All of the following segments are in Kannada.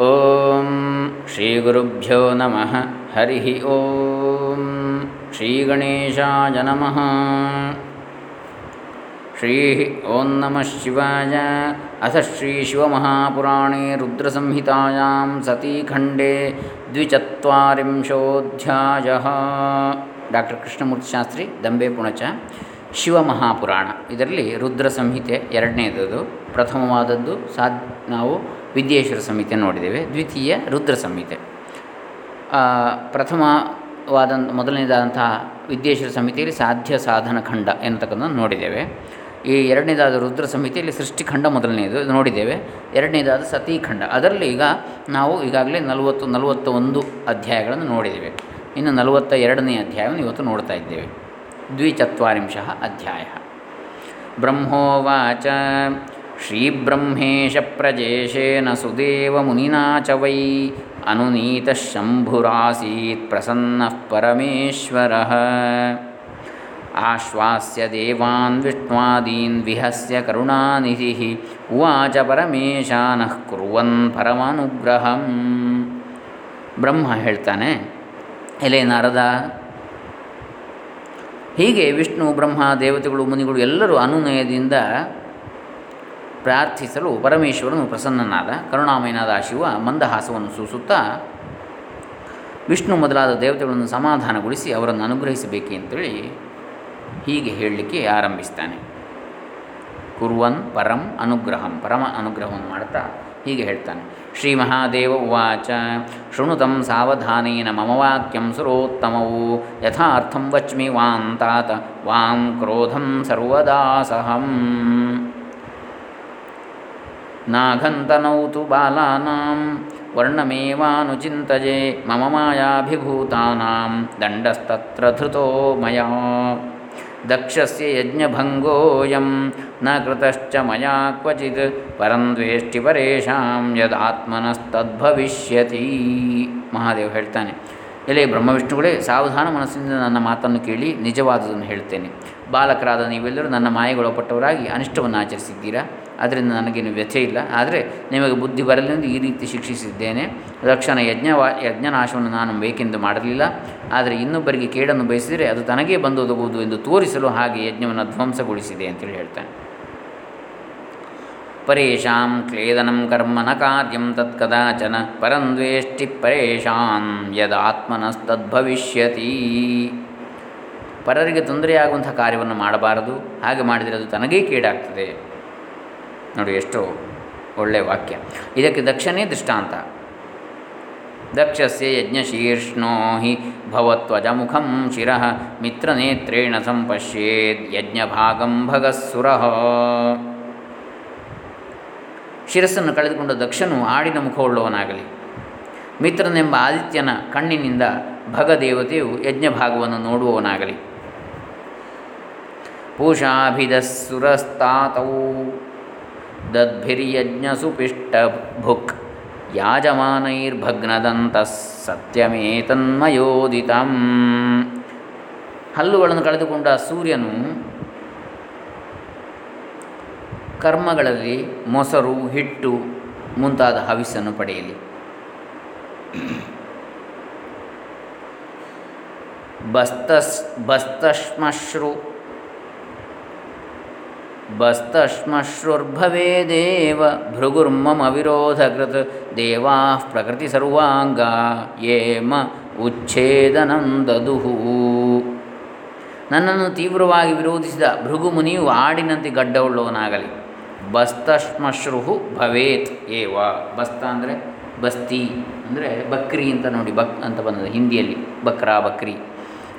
ಓಂ ಶ್ರೀ ಗುರುಭ್ಯೋ ನಮಃ. ಹರಿ ಓಂ ಶ್ರೀ ಗಣೇಶಾಯ ನಮಃ. ಶ್ರೀ ಓಂ ನಮಃ ಶಿವಾಯ. ಅಥ ಶ್ರೀ ಶಿವಮಹಾಪುರಾಣೇ ರುದ್ರಸಂಹಿತಾಯಾಂ ಸತೀಖಂಡೇ ದ್ವಿಚತ್ವರಿಂಶೋಧ್ಯಾಯ. ಡಾಕ್ಟರ್ ಕೃಷ್ಣಮೂರ್ತಿ ಶಾಸ್ತ್ರಿ, ದಂಬೆ ಪುಣಚ, ಶಿವಮಹಾಪುರಾಣ. ಇದರಲ್ಲಿ ರುದ್ರ ಸಂಹಿತೆ ಎರಡನೇದದು, ಪ್ರಥಮವಾದದ್ದು ಸಾದ್ ನಾವು ವಿದ್ಯೇಶ್ವರ ಸಂಹಿತೆ ನೋಡಿದ್ದೇವೆ, ದ್ವಿತೀಯ ರುದ್ರ ಸಂಹಿತೆ. ಪ್ರಥಮವಾದ, ಮೊದಲನೇದಾದಂತಹ ವಿದ್ಯೇಶ್ವರ ಸಂಹಿತೆಯಲ್ಲಿ ಸಾಧ್ಯ ಸಾಧನ ಖಂಡ ಎನ್ನತಕ್ಕಂಥ ನೋಡಿದ್ದೇವೆ. ಈ ಎರಡನೇದಾದ ರುದ್ರ ಸಂಹಿತೆಯಲ್ಲಿ ಸೃಷ್ಟಿಖಂಡ ಮೊದಲನೇದು ನೋಡಿದ್ದೇವೆ. ಎರಡನೇದಾದ ಸತೀಖಂಡ ಅದರಲ್ಲಿ ಈಗ ನಾವು ಈಗಾಗಲೇ ನಲವತ್ತು ನಲವತ್ತ ಒಂದು ಅಧ್ಯಾಯಗಳನ್ನು ನೋಡಿದ್ದೇವೆ. ಇನ್ನು ನಲವತ್ತ ಎರಡನೇ ಅಧ್ಯಾಯವನ್ನು ಇವತ್ತು ನೋಡ್ತಾ ಇದ್ದೇವೆ. ದ್ವಿಚತ್ವರಿಂಶ ಅಧ್ಯಾಯ. ಬ್ರಹ್ಮೋವಾಚ. ಶ್ರೀಬ್ರಹ್ಮೇಶ ಪ್ರಜೇಶೇನ ಸುದೇವ ಮುನಿನಾ ಅನುನೀತ ಶಂಭುರಾಸೀತ್ ಪ್ರಸನ್ನ ಪರಮೇಶ್ವರ ಆಶ್ವಾಸ್ಯ ದೇವಾನ್ ವಿಷ್ಣುವಾದೀನ್ ವಿಹಸ್ಯ ಕರುಣಾನಿಧಿ ಉವಾಚ ಪರಮೇಶಾನಃ ಕುರ್ವನ್ ಪರಮಾನುಗ್ರಹಂ ಬ್ರಹ್ಮ ಹೇಳ್ತಾನೆ, ಎಲೆ ನಾರದ, ಹೀಗೆ ವಿಷ್ಣು, ಬ್ರಹ್ಮ, ದೇವತೆಗಳು, ಮುನಿಗಳು ಎಲ್ಲರೂ ಅನುನಯದಿಂದ ಪ್ರಾರ್ಥಿಸಲು ಪರಮೇಶ್ವರನು ಪ್ರಸನ್ನನಾದ. ಕರುಣಾಮಯನಾದ ಶಿವ ಮಂದಹಾಸವನ್ನು ಸೂಸುತ್ತಾ ವಿಷ್ಣು ಮೊದಲಾದ ದೇವತೆಗಳನ್ನು ಸಮಾಧಾನಗೊಳಿಸಿ ಅವರನ್ನು ಅನುಗ್ರಹಿಸಬೇಕೆ ಅಂತೇಳಿ ಹೀಗೆ ಹೇಳಲಿಕ್ಕೆ ಆರಂಭಿಸ್ತಾನೆ. ಕುರ್ವನ್ ಪರಂ ಅನುಗ್ರಹಂ, ಪರಮ ಅನುಗ್ರಹವನ್ನು ಮಾಡ್ತಾ ಹೀಗೆ ಹೇಳ್ತಾನೆ. ಶ್ರೀ ಮಹಾದೇವ ಉವಾಚ, ಶೃಣುತಂ ಸಾವಧಾನೇನ ಮಮ ವಾಕ್ಯಂ ಸುರೋತ್ತಮವು ಯಥಾರ್ಥಂ ವಚ್ಮಿ ವಾಂತಾತ, ವಾಂ ಕ್ರೋಧಂ ಸರ್ವದಾಸಹಂ. ನಾಘಂತನೌ ತು ಬಾಲಾನಾಂ ವರ್ಣಮೇವಾನುಚಿಂತಯೇ ಮಮ ಮಾಯಾಭಿಭೂತಾನಾಂ, ದಂಡಸ್ತತ್ರ ಮಯ. ದಕ್ಷಸ್ಯ ಯಜ್ಞಭಂಗೋಯಂ, ನ ಕೃತಶ್ಚ ಮಯಾ ಕ್ವಚಿತ್ ಪರಂದ್ವೇಷ್ಟಿ ಪರೇಶಾಂ, ಯದಾತ್ಮನಸ್ತದ್ಭವಿಷ್ಯತಿ. ಮಹಾದೇವ್ ಹೇಳ್ತಾನೆ. ಎಲೆ ಬ್ರಹ್ಮವಿಷ್ಣುಗಳೇ, ಸಾವಧಾನ ಮನಸ್ಸಿನಿಂದ ನನ್ನ ಮಾತನ್ನು ಕೇಳಿ ನಿಜವಾದದನ್ನು ಹೇಳ್ತೇನೆ. ಬಾಲಕರಾದ ನೀವೆಲ್ಲರೂ ನನ್ನ ಮಾಯೆಗೊಳಪಟ್ಟವರಾಗಿ ಅನಿಷ್ಟವನ್ನು ಆಚರಿಸಿದ್ದೀರಾ ಅದರಿಂದ ನನಗೇನು ವ್ಯಥೆ ಇಲ್ಲ. ಆದರೆ ನಿಮಗೆ ಬುದ್ಧಿ ಬರಲೆಂದು ಈ ರೀತಿ ಶಿಕ್ಷಿಸಿದ್ದೇನೆ. ರಕ್ಷಣ ಯಜ್ಞವಾ ಯಜ್ಞನಾಶವನ್ನು ನಾನು ಬೇಕೆಂದು ಮಾಡಲಿಲ್ಲ. ಆದರೆ ಇನ್ನೊಬ್ಬರಿಗೆ ಕೇಡನ್ನು ಬಯಸಿದರೆ ಅದು ತನಗೇ ಬಂದೊದಗುವುದು ಎಂದು ತೋರಿಸಲು ಹಾಗೆ ಯಜ್ಞವನ್ನು ಧ್ವಂಸಗೊಳಿಸಿದೆ ಅಂತೇಳಿ ಹೇಳ್ತಾನೆ. ಪರೇಶಾಂ ಕ್ಲೇದನಂ ಕರ್ಮ ನ ಕಾರ್ಯಂ ತತ್ಕದಾಚನ ಪರಂದ್ವೇಷ್ಟಿ ಪರೇಶಾನ್ ಯದಾತ್ಮನಸ್ತದ್ಭವಿಷ್ಯತಿ ಪರರಿಗೆ ತೊಂದರೆಯಾಗುವಂಥ ಕಾರ್ಯವನ್ನು ಮಾಡಬಾರದು. ಹಾಗೆ ಮಾಡಿದರೆ ಅದು ತನಗೇ ಕೇಡಾಗ್ತದೆ. ನೋಡಿ ಎಷ್ಟು ಒಳ್ಳೆಯ ವಾಕ್ಯ. ಇದಕ್ಕೆ ದಕ್ಷನೇ ದೃಷ್ಟಾಂತ. ದಕ್ಷಸ್ಯ ಯಜ್ಞಶೀರ್ಷ್ಣೋ ಹಿ ಭವತ್ವಜಮುಖಂ ಶಿರಃ ಮಿತ್ರನೇತ್ರೇಣ ಸಂಪಶ್ಯೇದ್ ಯಜ್ಞಭಾಗಂ ಭಗಸ್ಸುರಃ ಶಿರಸ್ಸನ್ನು ಕಳೆದುಕೊಂಡ ದಕ್ಷನು ಆಡಿನ ಮುಖವುಳ್ಳವನಾಗಲಿ ಮಿತ್ರನೆಂಬ ಆದಿತ್ಯನ ಕಣ್ಣಿನಿಂದ ಭಗದೇವತೆಯು ಯಜ್ಞಭಾಗವನ್ನು ನೋಡುವವನಾಗಲಿ. ಪೂಷಾಭಿಧಸ್ಸುರಸ್ತಾತೌ ಭುಕ್ ಯಾಜಮಾನೈರ್ಭಗ್ನದಂತ ಸತ್ಯಮೇತನ್ಮಯೋದಿತಂ. ಹಲ್ಲುಗಳನ್ನು ಕಳೆದುಕೊಂಡ ಸೂರ್ಯನು ಕರ್ಮಗಳಲ್ಲಿ ಮೊಸರು ಹಿಟ್ಟು ಮುಂತಾದ ಹವಿಸನ್ನು ಪಡೆಯಲಿ. ಬಸ್ತಸ್ ಬಸ್ತಶ್ಮಶ್ರು ಬಸ್ತಶ್ಮಶ್ರುರ್ಭವೇದೇವ ಭೃಗುರ್ಮಮ ವಿರೋಧಕೃತ್ ದೇವಾ ಪ್ರಕೃತಿ ಸರ್ವಾಂಗ ಏಮ ಉಚ್ಛೇದನಂ ದದುಹು ನನ್ನನ್ನು ತೀವ್ರವಾಗಿ ವಿರೋಧಿಸಿದ ಭೃಗು ಮುನಿಯು ಆಡಿನಂತೆ ಗಡ್ಡವುಳ್ಳವನಾಗಲಿ. ಬಸ್ತಶ್ಮಶ್ರು ಭವೇತ್ ಏವ. ಬಸ್ತ ಅಂದರೆ ಬಸ್ತಿ ಅಂದರೆ ಬಕ್ರಿ ಅಂತ ನೋಡಿ, ಬಕ್ ಅಂತ ಬಂದದ್ದು ಹಿಂದಿಯಲ್ಲಿ, ಬಕ್ರಾ ಬಕ್ರಿ.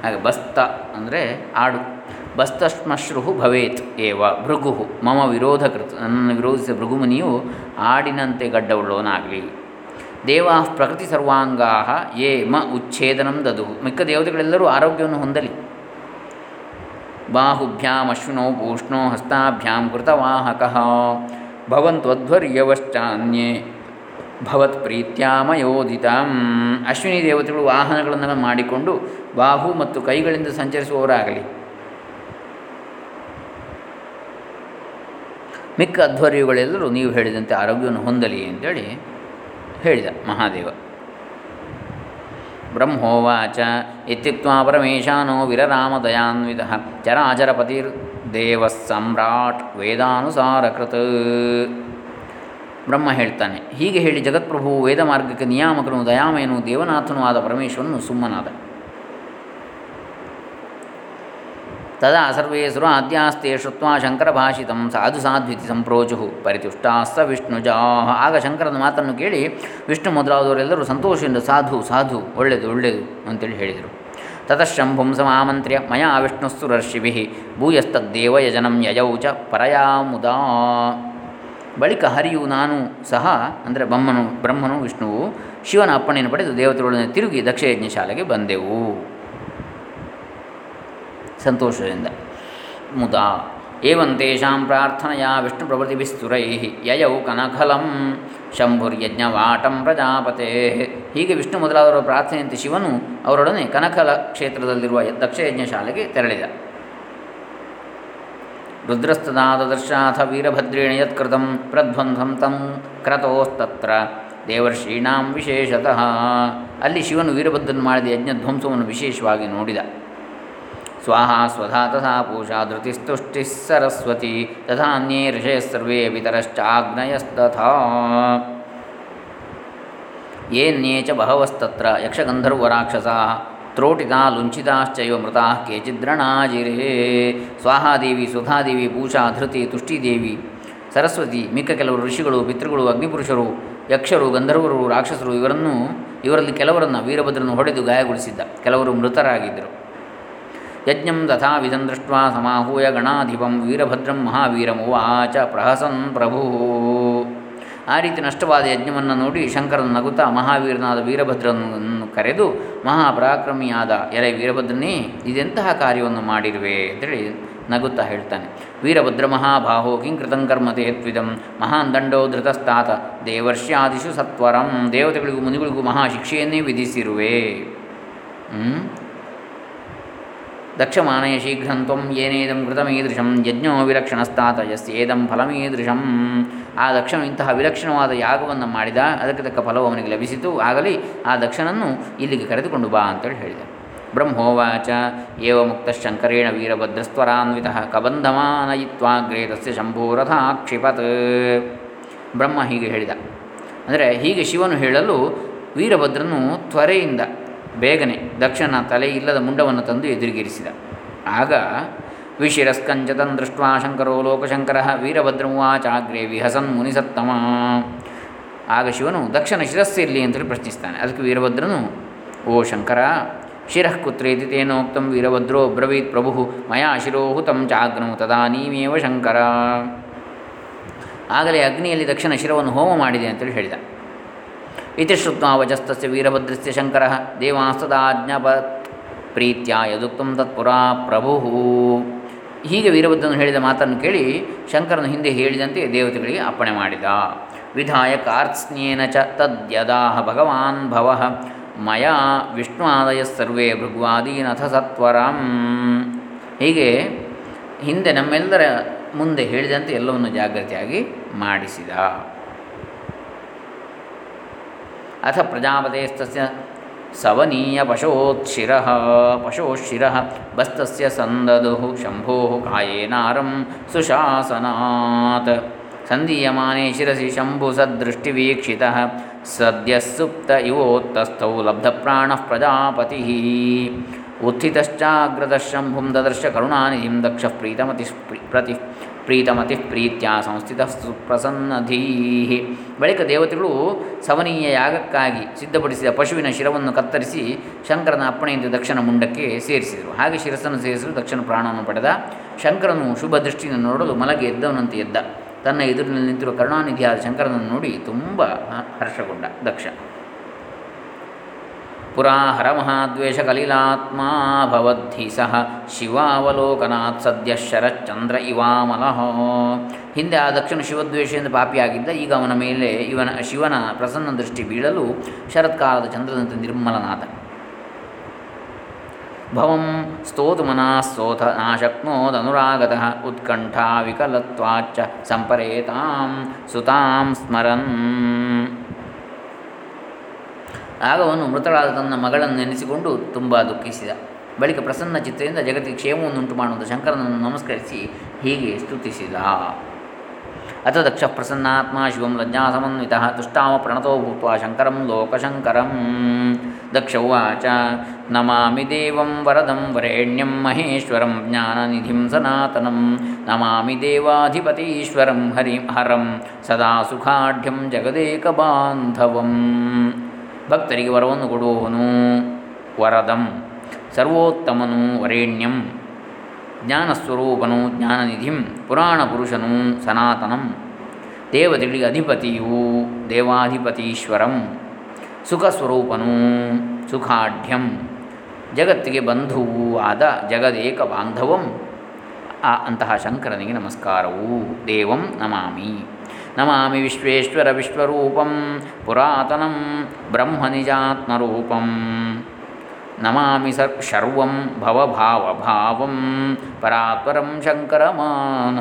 ಹಾಗೆ ಬಸ್ತ ಅಂದರೆ ಆಡು. ಬಸ್ತಶ್ಮಶ್ರು ಭವೇತ್ ಏವ ಭೃಗು ಮಮ ವಿರೋಧಕೃತ್ ನನ್ನನ್ನು ವಿರೋಧಿಸಿದ ಭೃಗುಮುನಿಯು ಆಡಿನಂತೆ ಗಡ್ಡವುಳ್ಳವನಾಗಲಿ. ದೇವಾ ಪ್ರಕೃತಿ ಸರ್ವಾಂಗಾ ಯೇ ಮ ಉಚ್ಛೇದನಂ ದದು. ಮಿಕ್ಕ ದೇವತೆಗಳೆಲ್ಲರೂ ಆರೋಗ್ಯವನ್ನು ಹೊಂದಲಿ. ಬಾಹುಭ್ಯಾಂ ಅಶ್ವಿನೋ ಪೂಷ್ಣೋ ಹಸ್ತಾಭ್ಯಾಂ ಕೃತವಾಹಕಃ. ಭವಂತ್ವಧ್ವರ್ಯವಶ್ಚಾನ್ಯೇ ಭವತ್ ಪ್ರೀತ್ಯಾಮಯೋದಿತಾಂ ಅಶ್ವಿನಿ ದೇವತೆಗಳು ವಾಹನಗಳನ್ನು ಮಾಡಿಕೊಂಡು ಬಾಹು ಮತ್ತು ಕೈಗಳಿಂದ ಸಂಚರಿಸುವವರಾಗಲಿ. ಮಿಕ್ಕ ಅಧ್ವರ್ಯುಗಳೆಲ್ಲರೂ ನೀವು ಹೇಳಿದಂತೆ ಆರೋಗ್ಯವನ್ನು ಹೊಂದಲಿ ಅಂತೇಳಿ ಹೇಳಿದ ಮಹಾದೇವ. ಬ್ರಹ್ಮೋವಾಚ ಇತ್ಯುಕ್ತ ಪರಮೇಶಾನೋ ವಿರರಾಮದಯಾನ್ವಿತ ಚರಾಚರಪತಿರ್ದೇವ ಸಮ್ರಾಟ್ ವೇದಾನುಸಾರಕೃತ್. ಬ್ರಹ್ಮ ಹೇಳ್ತಾನೆ, ಹೀಗೆ ಹೇಳಿ ಜಗತ್ಪ್ರಭು ವೇದ ಮಾರ್ಗಕ್ಕೆ ನಿಯಾಮಕನು ದಯಾಮಯನು ದೇವನಾಥನೂ ಆದ ಪರಮೇಶ್ವರನು ಸುಮ್ಮನಾದ. ತದಾ ಸರ್ವೇಸುರ ಆದ್ಯಾಸ್ತೆ ಶುತ್ವಾ ಶಂಕರಭಾಷಿತಂ ಸಾಧು ಸಾಧ್ವಿತಿ ಸಂಪ್ರೋಚು ಪರಿತುಷ್ಟಾಸ್ತ ವಿಷ್ಣುಜಾ ಆಗ ಶಂಕರನ ಮಾತನ್ನು ಕೇಳಿ ವಿಷ್ಣು ಮೊದಲಾದವರೆಲ್ಲರೂ ಸಂತೋಷದಿಂದ ಸಾಧು ಸಾಧು ಒಳ್ಳೆಯದು ಒಳ್ಳೆಯದು ಅಂತೇಳಿ ಹೇಳಿದರು. ತತಃಶಂಭುಂ ಸಮಾಮಂತ್ರ್ಯ, ಮಯಾ ವಿಷ್ಣುಸ್ತುರರ್ಷಿಭಿ ಭೂಯಸ್ತದ್ದೇವಯಜನಂ ಯಯೌ ಚ ಪರಯಾಮುದಾ ಬಳಿಕ ಹರಿಯು ನಾನು ಸಹ, ಅಂದರೆ ಬ್ರಹ್ಮನು ಬ್ರಹ್ಮನು, ವಿಷ್ಣುವು ಶಿವನ ಅಪ್ಪಣೆಯನ್ನು ಪಡೆದು ದೇವತೆಗಳೊಡನೆ ತಿರುಗಿ ದಕ್ಷಯಜ್ಞ ಶಾಲೆಗೆ ಬಂದೆವು। ಸಂತೋಷದಿಂದ. ಮುದಾ ಏವಂತೇಷಾಂ ಪ್ರಾರ್ಥನೆಯ ವಿಷ್ಣು ಪ್ರಭೃತಿಭಿಸ್ತುರೈ ಯಯೌ ಕನಖಲಂ ಶಂಭುರ್ಯಜ್ಞವಾಟಂ ಪ್ರಜಾಪತೆ. ಹೀಗೆ ವಿಷ್ಣು ಮೊದಲಾದವರ ಪ್ರಾರ್ಥನೆಯಂತೆ ಶಿವನು ಅವರೊಡನೆ ಕನಕಲ ಕ್ಷೇತ್ರದಲ್ಲಿರುವ ದಕ್ಷಯಜ್ಞ ಶಾಲೆಗೆ ತೆರಳಿದ. ರುದ್ರಸ್ತದಾದರ್ಶಾಥ ವೀರಭದ್ರೇಣ ಯತ್ಕೃತಂ ಪ್ರಧ್ವಂಸಂ ತಂ ಕ್ರತೋಸ್ತತ್ರ ದೇವರ್ಷೀಣಾಂ ವಿಶೇಷತಃ. ಅಲ್ಲಿ ಶಿವನು ವೀರಭದ್ರನು ಮಾಡಿದ ಯಜ್ಞಧ್ವಂಸವನ್ನು ವಿಶೇಷವಾಗಿ ನೋಡಿದ. ಸ್ವಾಹ ಸ್ವಧಾ ತಥಾ ಪೂಷಾ ಧೃತಿಸ್ತುಷ್ಟಿ ಸರಸ್ವತಿ ತಥಾ ಅನ್ಯೇ ಋಷಯಃ ಸರ್ವೇ ಪಿತರಶ್ಚಾಗ್ನಯಸ್ತಥಾ ಏನ್ಯೇ ಚ ಬಹವಸ್ತತ್ರ ಯಕ್ಷಗಂಧರ್ವರಾಕ್ಷಸಾಃ ತ್ರೋಟಿತ ಲುಂಚಿತಾಶ್ಚೈವ ಮೃತ ಕೇಚಿದ್ರಣಾಜಿರೇ ಸ್ವಾಹಾದೇವಿ ಸುಧಾದೇವಿ ಪೂಷಾ ಧೃತಿ ತುಷ್ಟಿದೇವಿ ಸರಸ್ವತಿ ಮಿಕ್ಕ ಕೆಲವರು ಋಷಿಗಳು, ಪಿತೃಗಳು, ಅಗ್ನಿಪುರುಷರು, ಯಕ್ಷರು, ಗಂಧರ್ವರು, ರಾಕ್ಷಸರು, ಇವರನ್ನು, ಇವರಲ್ಲಿ ಕೆಲವರನ್ನು ವೀರಭದ್ರನು ಹೊಡೆದು ಗಾಯಗೊಳಿಸಿದ್ದ. ಕೆಲವರು ಮೃತರಾಗಿದ್ದರು. ಯಜ್ಞಂ ತಥಾವಿಧಂ ದೃಷ್ಟ್ ಸಮಾಹೂಯ ಗಣಾಧಿಪಂ ವೀರಭದ್ರಂ ಮಹಾವೀರಮುವಾಚ ಪ್ರಹಸನ್ ಪ್ರಭು ಆ ರೀತಿ ನಷ್ಟವಾದ ಯಜ್ಞವನ್ನು ನೋಡಿ ಶಂಕರನ ನಗುತ್ತಾ ಮಹಾವೀರನಾದ ವೀರಭದ್ರನನ್ನು ಕರೆದು ಮಹಾಪರಾಕ್ರಮಿಯಾದ ಎಲೆ ವೀರಭದ್ರನೇ, ಇದೆಂತಹ ಕಾರ್ಯವನ್ನು ಮಾಡಿರುವೆ ಅಂತೇಳಿ ನಗುತ್ತಾ ಹೇಳ್ತಾನೆ. ವೀರಭದ್ರ ಮಹಾಬಾಹೋ ಕಿಂಕೃತಂ ಕರ್ಮ ತೇತ್ವಿದಂ ಮಹಾನ್ ದಂಡೋ ಧೃತಸ್ತಾತ ದೇವರ್ಷ್ಯಾದಿಶು ಸತ್ವರಂ ದೇವತೆಗಳಿಗೂ ಮುನಿಗಳಿಗೂ ಮಹಾಶಿಕ್ಷೆಯನ್ನೇ ವಿಧಿಸಿರುವೆ. ದಕ್ಷಮಾನಯ ಶೀಘ್ರಂ ತ್ವಂ ಏನೇದಂ ಕೃತಮೀದೃಶಂ ಯಜ್ಞೋ ವಿಲಕ್ಷಣಸ್ತಾತ ಯಸ್ಯೇದಂ ಫಲಮೀದೃಶಂ ಆ ದಕ್ಷನು ಇಂತಹ ವಿಲಕ್ಷಣವಾದ ಯಾಗವನ್ನು ಮಾಡಿದ, ಅದಕ್ಕೆ ತಕ್ಕ ಫಲವು ಅವನಿಗೆ ಲಭಿಸಿತು, ಆಗಲಿ, ಆ ದಕ್ಷನನ್ನು ಇಲ್ಲಿಗೆ ಕರೆದುಕೊಂಡು ಬಾ ಅಂತೇಳಿ ಹೇಳಿದ. ಬ್ರಹ್ಮೋವಾಚ ಏವ ಮುಕ್ತ ಶಂಕರೇಣ ವೀರಭದ್ರಸ್ವರಾನ್ವಿತ ಕಬಂಧಮಾನಯಿತ್ವಾಗ್ರೇ ತಸ್ಯ ಶಂಭೂರಥ ಕ್ಷಿಪತ್ ಬ್ರಹ್ಮ ಹೀಗೆ ಹೇಳಿದ. ಅಂದರೆ ಹೀಗೆ ಶಿವನು ಹೇಳಲು ವೀರಭದ್ರನು ತ್ವರೆಯಿಂದ ಬೇಗನೆ ದಕ್ಷನ ತಲೆ ಇಲ್ಲದ ಮುಂಡವನ್ನು ತಂದು ಎದುರಿಗಿರಿಸಿದ. ಆಗ ವಿಶಿರಸ್ಕಂಚತನ್ ದೃಷ್ಟ ಶಂಕರೋ ಲೋಕಶಂಕರ ವೀರಭದ್ರಮುವಾಚಾಗ್ರೇ ವಿಹಸನ್ ಮುನಿಸತ್ತಮ. ಆಗ ಶಿವನು, ದಕ್ಷನ ಶಿರಸ್ಸಿರಲಿ ಅಂತೇಳಿ ಪ್ರಶ್ನಿಸ್ತಾನೆ. ಅದಕ್ಕೆ ವೀರಭದ್ರನು, ಓ ಶಂಕರ, ಶಿರಃ ಕುತ್ರೇತಿ ತೇನೋಕ್ತಂ ವೀರಭದ್ರೋ ಬ್ರವೀತ್ ಪ್ರಭು, ಮಯಾ ಶಿರೋಹುತಂ ಚಾಗ್ನೌ ತದಾನೀಮೇವ ಶಂಕರ. ಆಗಲೇ ಅಗ್ನಿಯಲ್ಲಿ ದಕ್ಷನ ಶಿರವನ್ನು ಹೋಮ ಮಾಡಿದೆ ಅಂತೇಳಿ ಹೇಳಿದ. ಇತಿ ಶ್ರುತ್ವಾ ವೀರಭದ್ರಸ್ಯ ಶಂಕರ ದೇವಾಸ್ತದಾಜ್ಞಾಪತ್ ಪ್ರೀತ್ಯ ಯದುಕ್ತಂ ತತ್ಪುರಾ ಪ್ರಭು ಹೀಗೆ ವೀರಭದ್ರನು ಹೇಳಿದ ಮಾತನ್ನು ಕೇಳಿ ಶಂಕರನು ಹಿಂದೆ ಹೇಳಿದಂತೆ ದೇವತೆಗಳಿಗೆ ಅಪ್ಪಣೆ ಮಾಡಿದ. ವಿಧಾಯ ಕಾರ್ತ್ಸ್ನೇನ ಚ ತದ್ಯದಾಹ ಭಗವಾನ್ ಭವ, ಮಯ ವಿಷ್ಣುವಾದಯ ಸರ್ವೇ ಭೃಗ್ವಾದೀನಥ ಸತ್ವರಂ। ಹೀಗೆ ಹಿಂದೆ ನಮ್ಮೆಲ್ಲರ ಮುಂದೆ ಹೇಳಿದಂತೆ ಎಲ್ಲವನ್ನು ಜಾಗೃತಿಯಾಗಿ ಮಾಡಿಸಿದ. ಅಥ ಪ್ರಜಾಪತೆಸ್ತಸ್ಯ ಸವನೀಯ ಪಶೋತ್ಶಿರ ಪಶೋಶಿರ ಬಸ್ತಸ್ಯ ಸಂದದು ಶಂಭೋ ಕಾಯೇನಾರಂ ಸುಶಾಸನಾತ್ ಸಂಧೀಯಮಾನೆ ಶಿರಸಿ ಶಂಭು ಸದೃಷ್ಟಿವೀಕ್ಷಿತ ಸದ್ಯ ಸುಪ್ತ ಇವೋತ್ತಸ್ಥೌ ಲಬ್ಧಪ್ರಾಣಃ ಪ್ರಜಾಪತಿ ಉತ್ಥಿತಶ್ಚಾಗ್ರತಃಶಂಭುಂ ದದರ್ಶ ಕರುಣಾನಿಧಿಂ ದಕ್ಷ ಪ್ರೀತಮತಿ ಪ್ರತಿ ಪ್ರೀತಮತಿ ಪ್ರೀತ್ಯ ಸಂಸ್ಥಿತ ಸುಪ್ರಸನ್ನಧೀಹಿ ಬಳಿಕ ದೇವತೆಗಳು ಸವನೀಯ ಯಾಗಕ್ಕಾಗಿ ಸಿದ್ಧಪಡಿಸಿದ ಪಶುವಿನ ಶಿರವನ್ನು ಕತ್ತರಿಸಿ ಶಂಕರನ ಅಪ್ಪಣೆಯಿಂದ ದಕ್ಷನ ಮುಂಡಕ್ಕೆ ಸೇರಿಸಿದರು. ಹಾಗೆ ಶಿರಸ್ಸನ್ನು ಸೇರಿಸಲು ದಕ್ಷನ ಪ್ರಾಣವನ್ನು ಪಡೆದ. ಶಂಕರನು ಶುಭ ದೃಷ್ಟಿಯನ್ನು ನೋಡಲು ಮಲಗೆ ಎದ್ದವನಂತೆ ಎದ್ದ. ತನ್ನ ಎದುರಿನಲ್ಲಿ ನಿಂತಿರುವ ಕರುಣಾನಿಧಿಯಾದ ಶಂಕರನನ್ನು ನೋಡಿ ತುಂಬ ಹರ್ಷಗೊಂಡ ದಕ್ಷ. ಪುರಾ ಹರಮಹಾದ್ವೇಷ ಕಲಿಲಾತ್ಮಾ ಭವದ್ಧಿ ಸಹ ಶಿವಾವಲೋಕನಾತ್ ಸದ್ಯ ಶರಶ್ಚಂದ್ರ ಇವಾಮಲಃ. ಹಿಂದೆ ಆ ದಕ್ಷಿಣ ಶಿವದ್ವೇಷದಿಂದ ಪಾಪಿಯಾಗಿದ್ದ ಈಗ ಅವನ ಮೇಲೆ ಇವನ ಶಿವನ ಪ್ರಸನ್ನ ದೃಷ್ಟಿ ಬೀಳಲು ಶರತ್ಕಾಲದ ಚಂದ್ರದಂತೆ ನಿರ್ಮಲನಾದ ಭವಂ ಸ್ತೋತು ಸ್ತೋತ ನಾಶಕ್ನೋದನುರಾಗತಃ ಉತ್ಕಂಠಾ ವಿಕಲತ್ವಾಚ್ಚ ಸಂಪರೇತಾಂ ಸುತಾಂ ಸ್ಮರನ್. ಆಗ ಅವನು ಮೃತಳಾದ ತನ್ನ ಮಗಳನ್ನು ನೆನೆಸಿಕೊಂಡು ತುಂಬ ದುಃಖಿಸಿದ. ಬಳಿಕ ಪ್ರಸನ್ನ ಚಿತ್ತೆಯಿಂದ ಜಗತ್ತಿಗೆ ಕ್ಷೇಮವನ್ನು ಉಂಟು ಮಾಡುವಂಥ ಶಂಕರನನ್ನು ನಮಸ್ಕರಿಸಿ ಹೀಗೆ ಸ್ತುತಿಸಿದ. ಅಥ ದಕ್ಷ ಪ್ರಸನ್ನಾತ್ಮ ಶಿವಂ ಲಜ್ಜಾಸಮನ್ವಿತ ತುಷ್ಟಾಮ ಪ್ರಣತೋ ಭೂತ್ವ ಶಂಕರಂ ಲೋಕಶಂಕರಂ. ದಕ್ಷ ಉವಾಚ, ನಮಾಮಿ ದೇವಂ ವರದಂ ವರೆಣ್ಯಂ ಮಹೇಶ್ವರಂ ಜ್ಞಾನನಿಧಿಂ ಸನಾತನಂ. ನಮಾಮಿ ದೇವಾಧಿಪತೀಶ್ವರಂ ಹರಿಂ ಹರಂ ಸದಾ ಸುಖಾಢ್ಯಂ ಜಗದೇಕಬಾಂಧವಂ ಭಕ್ತರಿಗೆ ವರವನ್ನು ಕೊಡುವವನು ವರದಂ. ಸರ್ವೋತ್ತಮನು ವರೇಣ್ಯಂ. ಜ್ಞಾನಸ್ವರೂಪನು ಜ್ಞಾನನಿಧಿಂ. ಪುರಾಣ ಪುರುಷನು ಸನಾತನಂ. ದೇವತೆಗಳಿಗೆ ಅಧಿಪತಿಯು ದೇವಾಧಿಪತೀಶ್ವರಂ. ಸುಖಸ್ವರೂಪನು ಸುಖಾಢ್ಯಂ. ಜಗತ್ತಿಗೆ ಬಂಧುವು ಆದ ಜಗದೇಕ ಬಾಂಧವಂ ಆ ಅಂತಹ ಶಂಕರನಿಗೆ ನಮಸ್ಕಾರವು. ದೇವಂ ನಮಾಮಿ. ನಮಾಮಿ ವಿಶ್ವೇಶ್ವರ ವಿಶ್ವರೂಪಂ ಪುರಾತನಂ ಬ್ರಹ್ಮನಿಜಾತ್ಮರೂಪಂ ನಮಾಮಿ ಸರ್ ಶರ್ವಂ ಭವಭಾವಭಾವಂ ಪರಾತ್ಪರಂ ಶಂಕರಮಾನತೋಸ್ಮಿ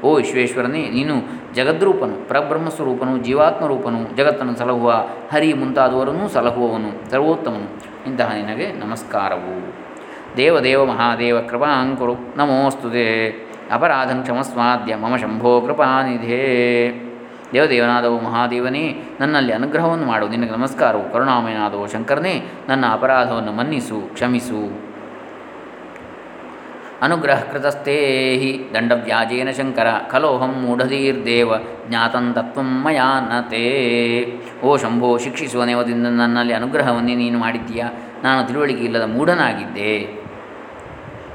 ಓ ವಿಶ್ವೇಶ್ವರನೇ ನೀನು ಜಗದ್ರೂಪನು, ಪರಬ್ರಹ್ಮಸ್ವರೂಪನು, ಜೀವಾತ್ಮರೂಪನು, ಜಗತ್ತನ್ನು ಸಲಹುವ, ಹರಿ ಮುಂತಾದವರನ್ನೂ ಸಲಹುವವನು, ಸರ್ವೋತ್ತಮನು. ಇಂತಹ ನಿನಗೆ ನಮಸ್ಕಾರವು. ದೇವದೇವ ಮಹಾದೇವ ಕೃಪಾಂಕುರು. ನಮೋಸ್ತುತೆ. ಅಪರಾಧಂ ಕ್ಷಮಸ್ವಾದ್ಯ, ಮಮ ಶಂಭೋ ಕೃಪಾನಿಧೇ ದೇವದೇವನಾದವು ಮಹಾದೇವನೇ, ನನ್ನಲ್ಲಿ ಅನುಗ್ರಹವನ್ನು ಮಾಡು. ನಿನಗೆ ನಮಸ್ಕಾರವು. ಕರುಣಾಮಯನಾದವು ಶಂಕರನೇ, ನನ್ನ ಅಪರಾಧವನ್ನು ಮನ್ನಿಸು, ಕ್ಷಮಿಸು. ಅನುಗ್ರಹ ಕೃತಸ್ಥೇ ಹಿ. ದಂಡವ್ಯಾಜೇನ ಶಂಕರ ಖಲೋಹಂ ಮೂಢಧೀರ್ದೇವ, ಜ್ಞಾತಂ ತತ್ವಂ ಓ ಶಂಭೋ ಶಿಕ್ಷಿಸುವ ನೇವದಿಂದ ನನ್ನಲ್ಲಿ ಅನುಗ್ರಹವನ್ನೇ ನೀನು ಮಾಡಿದ್ದೀಯಾ? ನಾನು ತಿಳುವಳಿಕೆ ಇಲ್ಲದ ಮೂಢನಾಗಿದ್ದೆ.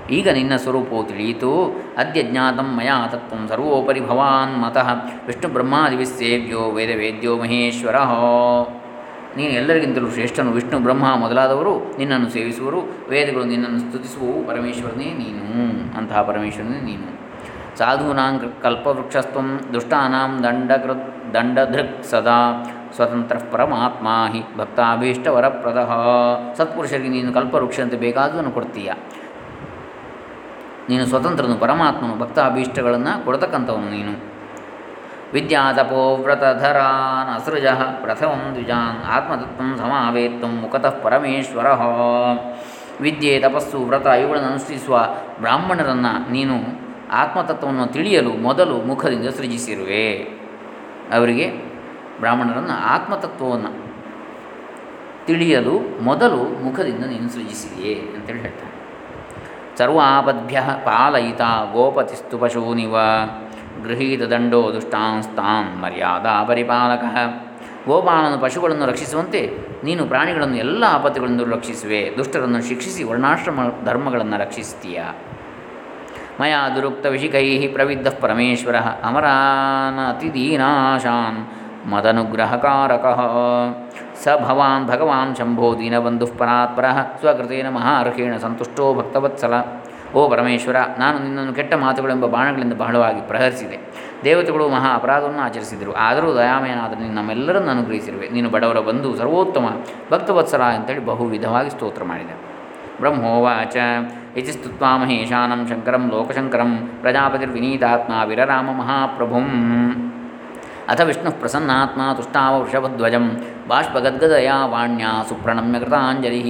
ಈಗ ನಿನ್ನ ಸ್ವರೂಪವು ತಿಳಿಯಿತು. ಅದ್ಯ ಜ್ಞಾತಂ ಮಯಾ ತತ್ವಂ ಸರ್ವೋಪರಿ ಭವಾನ್ ಮತಃ. ವಿಷ್ಣು ಬ್ರಹ್ಮಾದಿವಿಸ್ಸೇವ್ಯೋ ವೇದವೇದ್ಯೋ ಮಹೇಶ್ವರ. ನೀನು ಎಲ್ಲರಿಗಿಂತಲೂ ಶ್ರೇಷ್ಠನು. ವಿಷ್ಣು, ಬ್ರಹ್ಮ ಮೊದಲಾದವರು ನಿನ್ನನ್ನು ಸೇವಿಸುವರು. ವೇದಗಳು ನಿನ್ನನ್ನು ಸ್ತುತಿಸುವು ಪರಮೇಶ್ವರನೇ ನೀನು. ಅಂತಹ ಪರಮೇಶ್ವರನೇ ನೀನು. ಸಾಧೂನಾಂ ಕಲ್ಪವೃಕ್ಷಸ್ತ್ವಂ ದುಷ್ಟಾನಾಂ ದಂಡಕೃತ್ ದಂಡಧೃಕ್ ಸದಾ. ಸ್ವತಂತ್ರ ಪರಮಾತ್ಮ ಹಿ ಭಕ್ತಾಭೀಷ್ಟವರಪ್ರದ. ಸತ್ಪುರುಷರಿಗೆ ನೀನು ಕಲ್ಪವೃಕ್ಷ ಅಂತ ಬೇಕಾದನ್ನು ಕೊಡ್ತೀಯ? ನೀನು ಸ್ವತಂತ್ರನು, ಪರಮಾತ್ಮನು, ಭಕ್ತಾಭೀಷ್ಟಗಳನ್ನು ಕೊಡತಕ್ಕಂಥವನು ನೀನು. ವಿದ್ಯಾತಪೋವ್ರತಧರಾನ್ ಅಸೃಜ ಪ್ರಥಮಂ ದ್ವಿಜಾನ್ ಆತ್ಮತತ್ವ ಸಮಾವೇತ್ವ ಮುಖತಃ ಪರಮೇಶ್ವರ. ವಿದ್ಯೆ, ತಪಸ್ಸು, ವ್ರತ ಇವುಗಳನ್ನು ಅನುಷ್ಠಿಸುವ ಬ್ರಾಹ್ಮಣರನ್ನು ನೀನು ಆತ್ಮತತ್ವವನ್ನು ತಿಳಿಯಲು ಮೊದಲು ಮುಖದಿಂದ ಸೃಜಿಸಿರುವೆ. ಅವರಿಗೆ ಬ್ರಾಹ್ಮಣರನ್ನು ಆತ್ಮತತ್ವವನ್ನು ತಿಳಿಯಲು ಮೊದಲು ಮುಖದಿಂದ ನೀನು ಸೃಜಿಸಿದೆಯೇ ಅಂತೇಳಿ ಹೇಳ್ತಾನೆ. ಸರ್ವಾಪದ್ಭ್ಯ ಪಾಲಯಿತ ಗೋಪತಿಸ್ತು ಪಶೂನಿವ. ಗೃಹೀತದಂಡೋ ದುಷ್ಟಾಂಸ್ತಾಂ ಮರ್ಯಾದಾ ಪರಿಪಾಲಕ. ಗೋಪಾಲನು ಪಶುಗಳನ್ನು ರಕ್ಷಿಸುವಂತೆ ನೀನು ಪ್ರಾಣಿಗಳನ್ನು ಎಲ್ಲ ಆಪತ್ತುಗಳಿಂದ ರಕ್ಷಿಸುವೆ. ದುಷ್ಟರನ್ನು ಶಿಕ್ಷಿಸಿ ವರ್ಣಾಶ್ರಮ ಧರ್ಮಗಳನ್ನು ರಕ್ಷಿಸ್ತೀಯ. ಮಯಾ ದುರುಕ್ತ ವಿಷಿಕೈ ಪ್ರವಿದ್ಧ ಪರಮೇಶ್ವರ ಅಮರಾನ್ ಅತಿದೀನಾಶಾನ್ ಮದನುಗ್ರಹಕಾರಕ. ಸ ಭವಾನ್ ಭಗವಾನ್ ಶಂಭೋ ದೀನಬಂಧು ಪರಾತ್ಪರ ಸ್ವಕೃತೇನ ಮಹಾರ್ಹೇಣ ಸಂತುಷ್ಟೋ ಭಕ್ತವತ್ಸಲ. ಓ ಪರಮೇಶ್ವರ, ನಾನು ನಿನ್ನನ್ನು ಕೆಟ್ಟ ಮಾತುಗಳೆಂಬ ಬಾಣಗಳಿಂದ ಬಹಳವಾಗಿ ಪ್ರಹರಿಸಿದೆ. ದೇವತೆಗಳು ಮಹಾ ಅಪರಾಧವನ್ನು ಆಚರಿಸಿದರು. ಆದರೂ ದಯಾಮಯನಾದ ನೀನು ನಮ್ಮೆಲ್ಲರನ್ನು ಅನುಗ್ರಹಿಸಿರುವೆ. ನೀನು ಬಡವರ ಬಂಧು, ಸರ್ವೋತ್ತಮ ಭಕ್ತವತ್ಸಲ ಅಂತೇಳಿ ಬಹು ವಿಧವಾಗಿ ಸ್ತೋತ್ರ ಮಾಡಿದೆ. ಬ್ರಹ್ಮೋವಾಚ. ಇತಿ ಸ್ತುತ್ವಾ ಮಹೇಶಾನಂ ಶಂಕರಂ ಲೋಕಶಂಕರಂ ಪ್ರಜಾಪತಿರ್ವಿನೀತಾತ್ಮ ವಿರರಾಮ ಮಹಾಪ್ರಭುಂ. ಅಥ ವಿಷ್ಣು ಪ್ರಸನ್ನಾತ್ಮ ತುಷ್ಟಾವ ವೃಷಭಧ್ವಜಂ ಬಾಷ್ಪಗದ್ಗದಯ ವಾಣ್ಯ ಸುಪ್ರಣಮ್ಯ ಕೃತಾಂಜಲಿ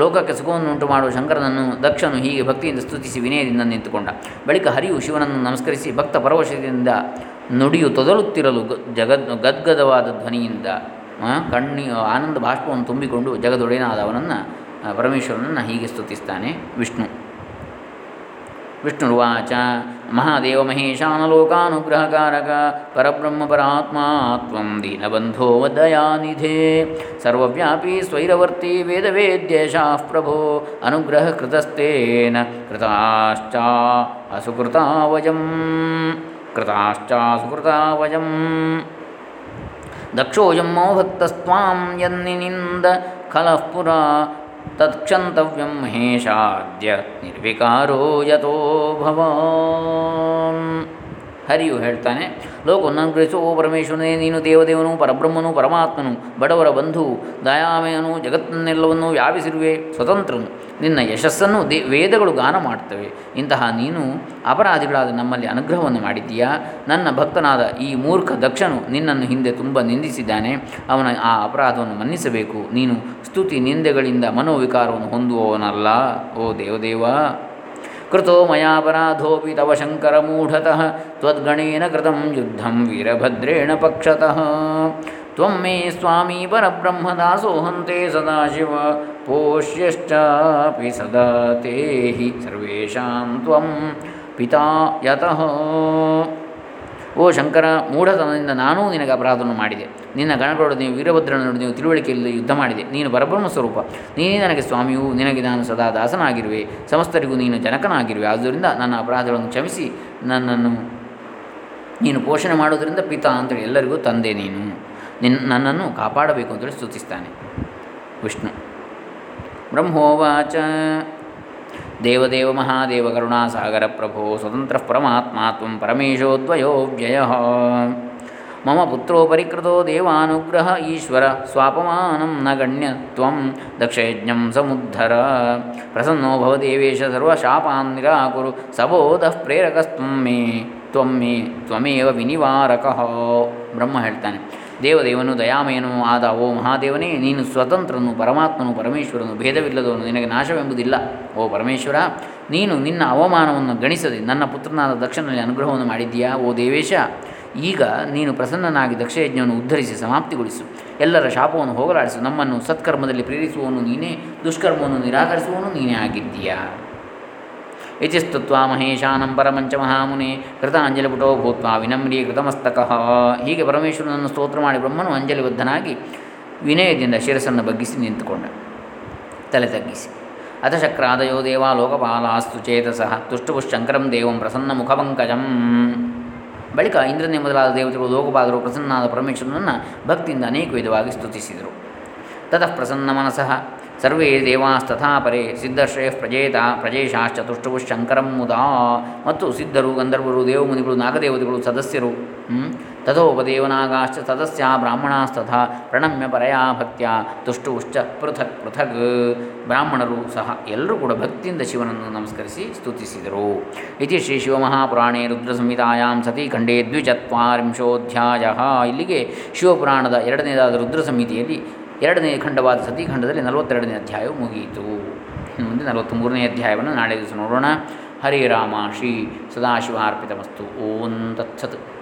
ಲೋಕಕ್ಕೆ ಸುಖವನ್ನುಂಟು ಮಾಡುವ ಶಂಕರನನ್ನು, ದಕ್ಷನು ಹೀಗೆ ಭಕ್ತಿಯಿಂದ ಸ್ತುತಿಸಿ ವಿನಯದಿಂದ ನಿಂತುಕೊಂಡ. ಬಳಿಕ ಹರಿಯು ಶಿವನನ್ನು ನಮಸ್ಕರಿಸಿ ಭಕ್ತ ಪರವಶದಿಂದ ನುಡಿಯು ತೊದಲುತ್ತಿರಲು ಜಗದ್ ಗದ್ಗದವಾದ ಧ್ವನಿಯಿಂದ ಕಣ್ಣಿ, ಆನಂದ ಬಾಷ್ಪವನ್ನು ತುಂಬಿಕೊಂಡು ಜಗದೊಡೆಯನಾದ ಅವನನ್ನು ಪರಮೇಶ್ವರನನ್ನು ಹೀಗೆ ಸ್ತುತಿಸ್ತಾನೆ ವಿಷ್ಣು. ವಿಷ್ಣುರ್ವಾಚ, ಮಹಾದೇವ ಮಹೇಶಾನಲೋಕಾನುಗ್ರಹಕಾರಕ ಪರಬ್ರಹ್ಮ ಪರಾತ್ಮಾ ತ್ವಂ ದೀನಬಂಧೋ ದಯಾನಿಧೇ ಸರ್ವವ್ಯಾಪಿ ಸ್ವೈರವರ್ತಿ ವೇದವೇದ್ಯಶಾಃ ಪ್ರಭೋ ಅನುಗ್ರಹ ಕೃತಸ್ತೇನ ಕೃತಾಶ್ಚ ಅಸುಕೃತಾವಜಂ, ಕೃತಾಶ್ಚ ಸುಕೃತಾವಜಂ ದಕ್ಷೋಯಂ ಮೋ ಭಕ್ತಸ್ತ್ವಾಂ ಯನ್ನಿನಿಂದ ಖಲಃ ಪುರಾ तत्व्यम महेशाद्य निर्विकारो यतो भवान्। ಹರಿಯು ಹೇಳ್ತಾನೆ. ಲೋಕವನ್ನು ಅನುಗ್ರಹಿಸು ಓ ಪರಮೇಶ್ವರನೇ, ನೀನು ದೇವದೇವನು, ಪರಬ್ರಹ್ಮನು, ಪರಮಾತ್ಮನು, ಬಡವರ ಬಂಧು, ದಯಾಮಯನು, ಜಗತ್ತನ್ನೆಲ್ಲವನ್ನು ವ್ಯಾಪಿಸಿರುವೆ, ಸ್ವತಂತ್ರನು. ನಿನ್ನ ಯಶಸ್ಸನ್ನು ದೇ, ವೇದಗಳು ಗಾನ ಮಾಡ್ತವೆ. ಇಂತಹ ನೀನು ಅಪರಾಧಿಗಳಾದ ನಮ್ಮಲ್ಲಿ ಅನುಗ್ರಹವನ್ನು ಮಾಡಿದ್ದೀಯಾ? ನನ್ನ ಭಕ್ತನಾದ ಈ ಮೂರ್ಖ ದಕ್ಷನು ನಿನ್ನನ್ನು ಹಿಂದೆ ತುಂಬ ನಿಂದಿಸಿದ್ದಾನೆ. ಅವನ ಆ ಅಪರಾಧವನ್ನು ಮನ್ನಿಸಬೇಕು. ನೀನು ಸ್ತುತಿ ನಿಂದೆಗಳಿಂದ ಮನೋವಿಕಾರವನ್ನು ಹೊಂದುವವನಲ್ಲ. ಓ ದೇವದೇವ! ಕೃತೋ ಮಯಾಪರಾಧೋಪಿ ತವ ಶಂಕರ ಮೂಢತಃ ತ್ವದ್ಗಣೇನ ಕೃತಂ ಯುದ್ಧಂ ವೀರಭದ್ರೇಣ ಪಕ್ಷತಃ ತ್ವಂ ಮೇ ಸ್ವಾಮಿ ಪರಬ್ರಹ್ಮದಾಸೋಹಂತೆ ಸದಾಶಿವ ಪೋಷ್ಯಶ್ಚಾಪಿ ಸದಾ ತೇಹಿ ಸರ್ವೇಷಾಂ ತ್ವಂ ಪಿತಾ ಯತಃ ಓ ಶಂಕರ, ಮೂಢತನದಿಂದ ನಾನೂ ನಿನಗೆ ಅಪರಾಧವನ್ನು ಮಾಡಿದೆ. ನಿನ್ನ ಗಣಗಳೊಡನೆ ವೀರಭದ್ರನೊಡನೆ ನೀವು ತಿಳುವಳಿಕೆಯಲ್ಲಿ ಯುದ್ಧ ಮಾಡಿದೆ. ನೀನು ಪರಬ್ರಹ್ಮ ಸ್ವರೂಪ. ನೀನೇ ನನಗೆ ಸ್ವಾಮಿಯು, ನಿನಗೆ ನಾನು ಸದಾ ದಾಸನಾಗಿರುವೆ. ಸಮಸ್ತರಿಗೂ ನೀನು ಜನಕನಾಗಿರುವೆ. ಆದ್ದರಿಂದ ನನ್ನ ಅಪರಾಧಗಳನ್ನು ಕ್ಷಮಿಸಿ. ನನ್ನನ್ನು ನೀನು ಪೋಷಣೆ ಮಾಡೋದರಿಂದ ಪಿತಾ ಅಂತೇಳಿ ಎಲ್ಲರಿಗೂ ತಂದೆ ನೀನು. ನಿನ್ನ, ನನ್ನನ್ನು ಕಾಪಾಡಬೇಕು ಅಂತೇಳಿ ಸೂಚಿಸ್ತಾನೆ ವಿಷ್ಣು. ಬ್ರಹ್ಮೋವಾಚ. ದೇವದೇವ ಮಹಾದೇವ ಕರುಣಾಸಾಗರ ಪ್ರಭೋ, ಸ್ವತಂತ್ರ ಪರಮಾತ್ಮ ತ್ವಂ ಪರಮೇಶೋದ್ವಯೋ ವ್ಯಯ. ಮಮ ಪುತ್ರೋ ಪರಿಕೃತೋ ದೇವಾನುಗ್ರಹ ಈಶ್ವರ, ಸ್ವಾಪಮಾನಂ ನ ಗಣ್ಯ ತ್ವಂ ದಕ್ಷಯಜ್ಞಂ ಸಮುದ್ಧರ. ಪ್ರಸನ್ನೋ ಭವದೇವೇಶ ಸರ್ವಶಾಪಾನ್ ನಿರಾಕುರು, ಸಬೋಧಃ ಪ್ರೇರಕಸ್ತ್ವಂ ಮೇ, ತ್ವಂ ಮೇ ತ್ವಮೇವ ವಿನಿವಾರಕಃ. ಬ್ರಹ್ಮ ಹೇಳ್ತಾನೆ. ದೇವದೇವನು ದಯಾಮಯನೂ ಆದ ಓ ಮಹಾದೇವನೇ, ನೀನು ಸ್ವತಂತ್ರನು, ಪರಮಾತ್ಮನು, ಪರಮೇಶ್ವರನು, ಭೇದವಿಲ್ಲದವನು, ನಿನಗೆ ನಾಶವೆಂಬುದಿಲ್ಲ. ಓ ಪರಮೇಶ್ವರ, ನೀನು ನಿನ್ನ ಅವಮಾನವನ್ನು ಗಣಿಸದೆ ನನ್ನ ಪುತ್ರನಾದ ದಕ್ಷನಲ್ಲಿ ಅನುಗ್ರಹವನ್ನು ಮಾಡಿದ್ದೀಯಾ? ಓ ದೇವೇಶ, ಈಗ ನೀನು ಪ್ರಸನ್ನನಾಗಿ ದಕ್ಷಯಜ್ಞವನ್ನು ಉದ್ಧರಿಸಿ ಸಮಾಪ್ತಿಗೊಳಿಸು. ಎಲ್ಲರ ಶಾಪವನ್ನು ಹೋಗಲಾಡಿಸು. ನಮ್ಮನ್ನು ಸತ್ಕರ್ಮದಲ್ಲಿ ಪ್ರೇರಿಸುವವನು ನೀನೇ, ದುಷ್ಕರ್ಮವನ್ನು ನಿರಾಕರಿಸುವವನು ನೀನೇ ಆಗಿದ್ದೀಯಾ? ಇತಿಸ್ತುತ್ವ ಮಹೇಶಾನಂ ಪರಮಂಚ ಮಹಾಮುನಿ ಕೃತ ಅಂಜಲಿಪುಟೋ ಭೂತ್ವ ವಿನಮ್ರೀ ಕೃತಮಸ್ತಕಃ ಹೀಗೆ ಪರಮೇಶ್ವರನನ್ನು ಸ್ತೋತ್ರ ಮಾಡಿ ಬ್ರಹ್ಮನು ಅಂಜಲಿಬದ್ಧನಾಗಿ ವಿನಯದಿಂದ ಶಿರಸನ್ನು ಬಗ್ಗಿಸಿ ನಿಂತುಕೊಂಡ. ತಲೆ ತಗ್ಗಿಸಿ. ಅಥ ಶಕ್ರಾದಯೋ ದೇವ ಲೋಕಪಾಲಾಸ್ತು ಚೇತಸಃ ತುಷ್ಟುಪುಶಂಕರಂ ದೇವಂ ಪ್ರಸನ್ನ ಮುಖಪಂಕಜಂ. ಬಳಿಕ ಇಂದ್ರನೇ ಮೊದಲಾದ ದೇವತೆಗಳು ಲೋಕಪಾದರು ಪ್ರಸನ್ನಾದ ಪರಮೇಶ್ವರನನ್ನು ಭಕ್ತಿಯಿಂದ ಅನೇಕ ವಿಧವಾಗಿ ಸ್ತುತಿಸಿದರು. ತತಃ ಪ್ರಸನ್ನ ಮನಸಃ ಸರ್ವೇ ದೇವಾಸ್ತಥಾ ಪರೇ ಸಿದ್ಧಶ್ರೇಯ ಪ್ರಜೇತ ಪ್ರಜೇಶಾಶ್ಚತುಷ್ಟವು ಶಂಕರಂ ಮುದಾ. ಮತ್ತು ಸಿದ್ಧರು, ಗಂಧರ್ವರು, ದೇವಮುನಿಗಳು, ನಾಗದೇವತೆಗಳು, ಸದಸ್ಯರು ತಥೋಪದೇವನಾಗಾಶ್ಚ ಸದಸ್ಯ, ಬ್ರಾಹ್ಮಣಾಸ್ತಥಾ, ಪ್ರಣಮ್ಯ ಪರಯಾ ಭಕ್ತಿಯ ತುಷ್ಟುಶ್ಚ ಪೃಥಕ್ ಪೃಥಕ್ ಬ್ರಾಹ್ಮಣರು ಸಹ ಎಲ್ಲರೂ ಕೂಡ ಭಕ್ತಿಯಿಂದ ಶಿವನನ್ನು ನಮಸ್ಕರಿಸಿ ಸ್ತುತಿಸಿದರು. ಇತಿ ಶ್ರೀ ಶಿವಮಹಾಪುರಾಣೇ ರುದ್ರಸಂಹಿತಾಯಾಂ ಸತಿ ಖಂಡೇ ದ್ವಿಚತ್ವಾರಿಂಶೋಧ್ಯಾಯ. ಇಲ್ಲಿಗೆ ಶಿವಪುರಾಣದ ಎರಡನೇದಾದ ರುದ್ರ ಸಂಹಿತೆಯಲ್ಲಿ ಎರಡನೇ ಖಂಡವಾದ ಸತಿಖಂಡದಲ್ಲಿ ನಲವತ್ತೆರಡನೇ ಅಧ್ಯಾಯವು ಮುಗಿಯಿತು. ಮುಂದೆ ನಲವತ್ತ್ಮೂರನೇ ಅಧ್ಯಾಯವನ್ನು ನಾಳೆ ದಿವಸ ನೋಡೋಣ. ಹರೇ ರಾಮ, ಶ್ರೀ ಸದಾಶಿವಾರ್ಪಿತಮಸ್ತು. ಓಂ ತತ್ಸತ್.